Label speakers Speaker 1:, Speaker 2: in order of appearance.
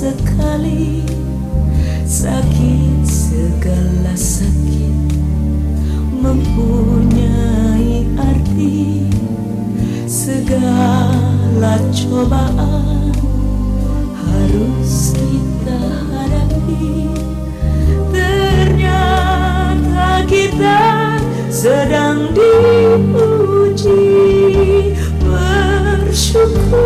Speaker 1: sekali. Sakit segala sakit. Mempunyai arti Segala cobaan Harus kita hadapi. Ternyata kita sedang diuji. Bersyukur